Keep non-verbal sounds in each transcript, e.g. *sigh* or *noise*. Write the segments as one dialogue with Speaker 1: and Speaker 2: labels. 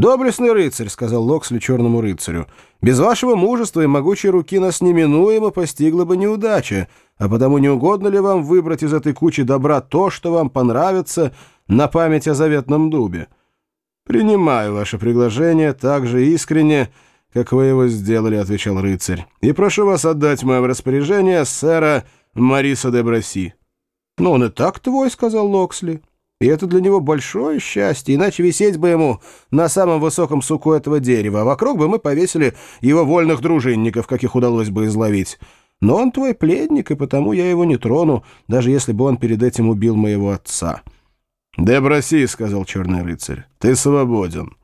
Speaker 1: «Доблестный рыцарь», — сказал Локсли черному рыцарю, — «без вашего мужества и могучей руки нас неминуемо постигла бы неудача, а потому не угодно ли вам выбрать из этой кучи добра то, что вам понравится на память о заветном дубе? Принимаю ваше приглашение так же искренне, как вы его сделали», — отвечал рыцарь, — «и прошу вас отдать мое распоряжение сэра Мариса де Броси». «Ну, он и так твой», — сказал Локсли. И это для него большое счастье, иначе висеть бы ему на самом высоком суку этого дерева, а вокруг бы мы повесили его вольных дружинников, каких удалось бы изловить. Но он твой пледник, и потому я его не трону, даже если бы он перед этим убил моего отца». «Деброси», — сказал черный рыцарь, — «ты свободен.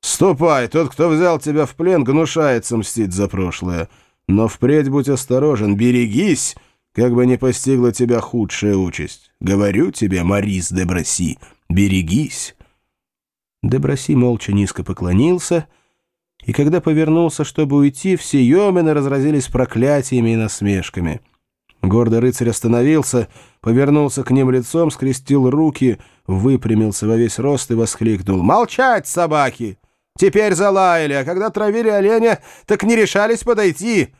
Speaker 1: Ступай, тот, кто взял тебя в плен, гнушается мстить за прошлое. Но впредь будь осторожен, берегись» как бы не постигла тебя худшая участь. Говорю тебе, Марис де Броси, берегись».
Speaker 2: Де Броси молча низко поклонился, и когда повернулся, чтобы уйти, все йомены разразились проклятиями и насмешками. Гордый рыцарь остановился, повернулся к ним лицом, скрестил руки, выпрямился во весь рост и воскликнул. «Молчать, собаки! Теперь залаяли, а когда травили оленя, так не решались подойти!»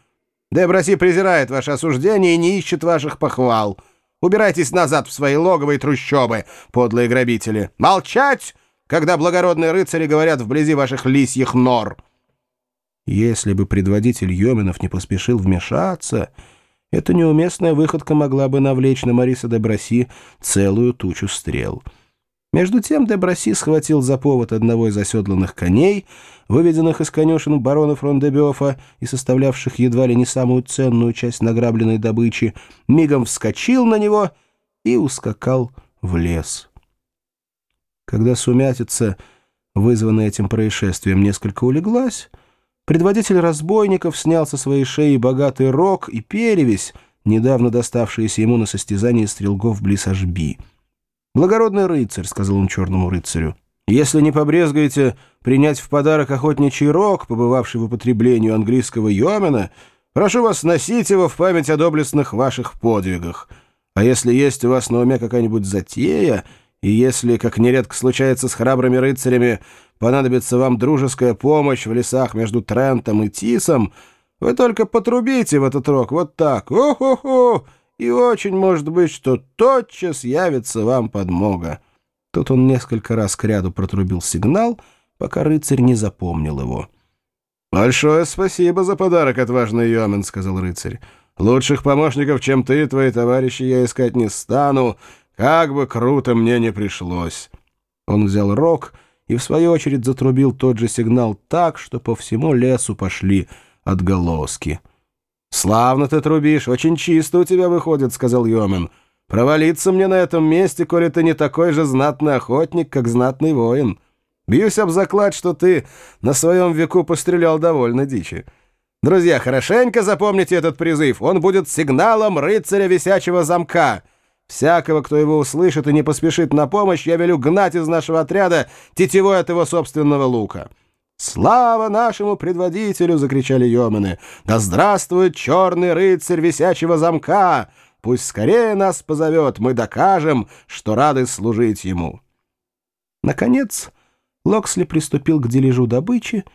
Speaker 2: Деброси презирает ваше осуждение и не ищет ваших похвал. Убирайтесь назад в свои логовые трущобы, подлые грабители. Молчать, когда благородные рыцари говорят вблизи ваших лисьих нор. Если бы предводитель Йоминов не поспешил вмешаться, эта неуместная выходка могла бы навлечь на Мариса де Броси целую тучу стрел — между тем Деброси схватил за повод одного из оседланных коней, выведенных из конюшен барона Фрондебёфа и составлявших едва ли не самую ценную часть награбленной добычи, мигом вскочил на него и ускакал в лес. Когда сумятица, вызванная этим происшествием, несколько улеглась, предводитель разбойников снял со своей шеи богатый рог и перевесь, недавно доставшиеся ему на состязании стрелков близ Ашби — «Благородный рыцарь», — сказал он черному рыцарю, — «если не побрезгаете принять в подарок охотничий рог, побывавший в употреблении английского йомена, прошу вас носить его в память о доблестных ваших подвигах. А если есть у вас на уме какая-нибудь затея, и если, как нередко случается с храбрыми рыцарями, понадобится вам дружеская помощь в лесах между Трентом и Тисом, вы только потрубите в этот рог вот так. О-хо-хо!» И очень может быть, что тотчас явится вам подмога». Тут он несколько раз кряду протрубил сигнал, пока рыцарь не запомнил его. «Большое спасибо за подарок, отважный Йомен», — сказал рыцарь. «Лучших помощников, чем ты, твои товарищи, я искать не стану, как бы круто мне не пришлось». Он взял рог и, в свою очередь, затрубил тот же сигнал так, что по всему лесу пошли отголоски. «Славно ты трубишь, очень чисто у тебя выходит», — сказал Йомен. «Провалиться мне на этом месте, коли ты не такой же знатный охотник, как знатный воин. Бьюсь об заклад, что ты на своем веку пострелял довольно дичи. Друзья, хорошенько запомните этот призыв. Он будет сигналом рыцаря висячего замка». Всякого, кто его услышит и не поспешит на помощь, я велю гнать из нашего отряда тетивой от его собственного лука. «Слава нашему предводителю!» — закричали Йомены. «Да здравствует черный рыцарь висячего замка! Пусть скорее нас позовет, мы докажем, что рады служить ему!» Наконец, Локсли приступил к дележу добычи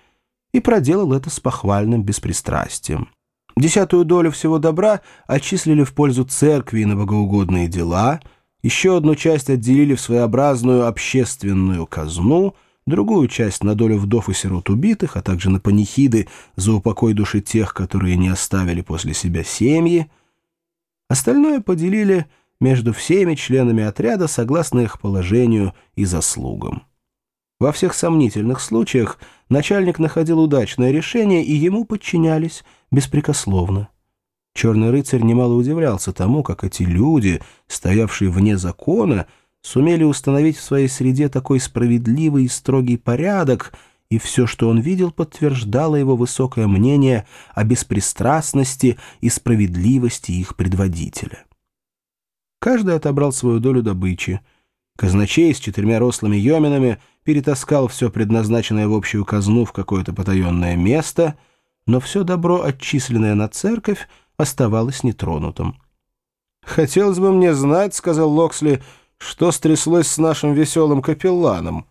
Speaker 2: и проделал это с похвальным беспристрастием. Десятую долю всего добра отчислили в пользу церкви на богоугодные дела, еще одну часть отделили в своеобразную общественную казну — другую часть на долю вдов и сирот убитых, а также на панихиды за упокой души тех, которые не оставили после себя семьи. Остальное поделили между всеми членами отряда согласно их положению и заслугам. Во всех сомнительных случаях начальник находил удачное решение, и ему подчинялись беспрекословно. Черный рыцарь немало удивлялся тому, как эти люди, стоявшие вне закона, сумели установить в своей среде такой справедливый и строгий порядок, и все, что он видел, подтверждало его высокое мнение о беспристрастности и справедливости их предводителя. Каждый отобрал свою долю добычи. Казначей с четырьмя рослыми йоминами перетаскал все предназначенное в общую казну в какое-то потаенное место, но все добро, отчисленное на церковь, оставалось нетронутым. «Хотелось бы мне знать, — сказал Локсли, — что стряслось с нашим веселым капелланом.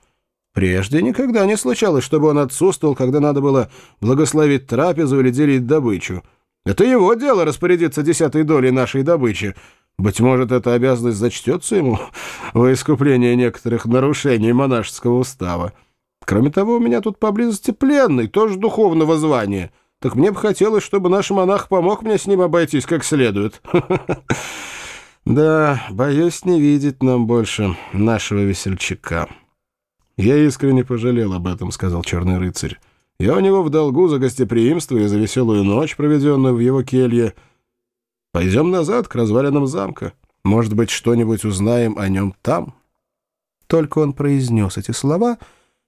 Speaker 1: Прежде никогда не случалось, чтобы он отсутствовал, когда надо было благословить трапезу или делить добычу. Это его дело распорядиться десятой долей нашей добычи. Быть может, эта обязанность зачтется ему *laughs* во искупление некоторых нарушений монашеского устава. Кроме того, у меня тут поблизости пленный, тоже духовного звания. Так мне бы хотелось, чтобы наш монах помог мне с ним обойтись как следует. *laughs* Да, боюсь не видеть нам больше нашего весельчака». «Я искренне пожалел об этом», — сказал черный рыцарь. «Я у него в долгу за гостеприимство и за веселую ночь, проведенную в его келье. Пойдем назад, к развалинам замка. Может быть, что-нибудь узнаем о нем там?»
Speaker 2: Только он произнес эти слова,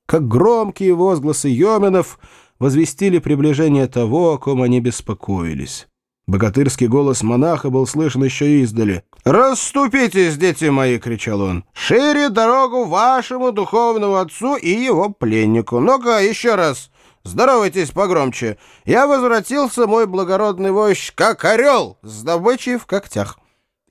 Speaker 2: как громкие возгласы Йоменов возвестили приближение того, о ком они беспокоились. Богатырский голос монаха был слышен еще издали.
Speaker 1: «Расступитесь, дети мои!» — кричал он. «Шире дорогу вашему духовному отцу и его пленнику. Ну-ка, еще раз, здоровайтесь погромче. Я возвратился, мой благородный вождь, как орел, с добычей в когтях».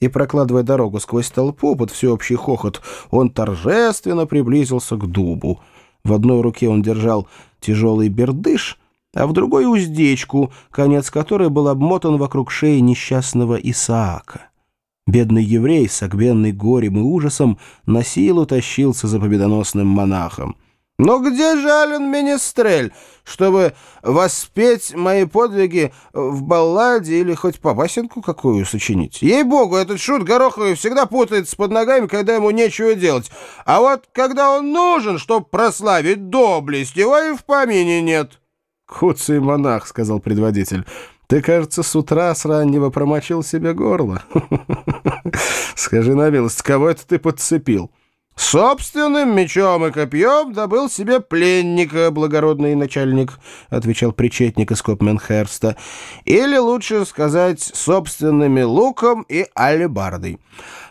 Speaker 2: И, прокладывая дорогу сквозь толпу под всеобщий хохот, он торжественно приблизился к дубу. В одной руке он держал тяжелый бердыш — а в другой уздечку, конец которой был обмотан вокруг шеи несчастного Исаака. Бедный еврей, согбенный горем и ужасом, на силу тащился за победоносным монахом.
Speaker 1: «Но где же Ален Менестрель, чтобы воспеть мои подвиги в балладе или хоть по басенку какую сочинить? Ей-богу, этот шут Гороховый всегда путается под ногами, когда ему нечего делать. А вот когда он нужен, чтобы прославить доблесть, его и в помине нет».
Speaker 2: «Куцый монах», — сказал предводитель. «Ты, кажется, с утра с раннего промочил себе горло. *laughs* Скажи на милость, кого это ты подцепил?»
Speaker 1: «Собственным мечом и копьем добыл себе пленника, благородный начальник», — отвечал причетник из Копменхерста. «Или, лучше сказать, собственными луком и алебардой.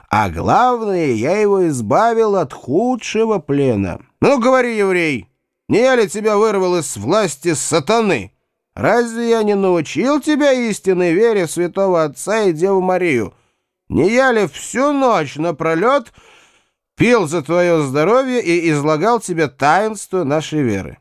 Speaker 1: А главное, я его избавил от худшего плена. Ну, говори, еврей!» Не я ли тебя вырвал из власти сатаны? Разве я не научил тебя истинной вере святого Отца и Деву Марию? Не я ли всю ночь напролет пил за твое здоровье и излагал тебе таинство нашей веры?